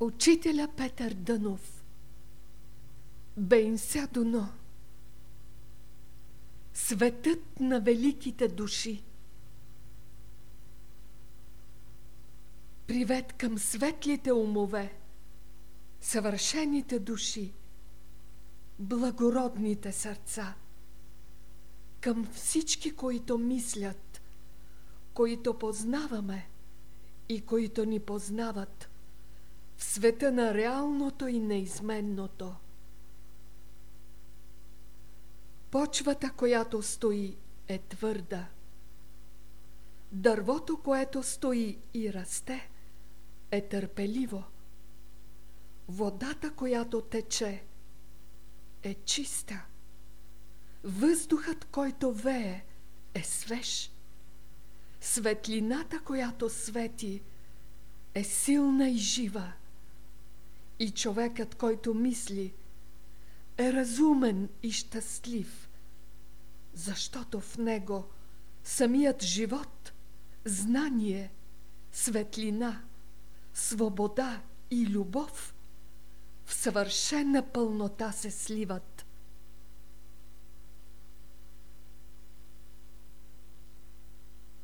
Учителя Петър Дънов. Бейнся Дуно. Светът на великите души. Привет към светлите умове, съвършените души, благородните сърца, към всички, които мислят, които познаваме и които ни познават в света на реалното и неизменното. Почвата, която стои, е твърда. Дървото, което стои и расте, е търпеливо. Водата, която тече, е чиста. Въздухът, който вее, е свеж. Светлината, която свети, е силна и жива. И човекът, който мисли, е разумен и щастлив, защото в него самият живот, знание, светлина, свобода и любов в съвършена пълнота се сливат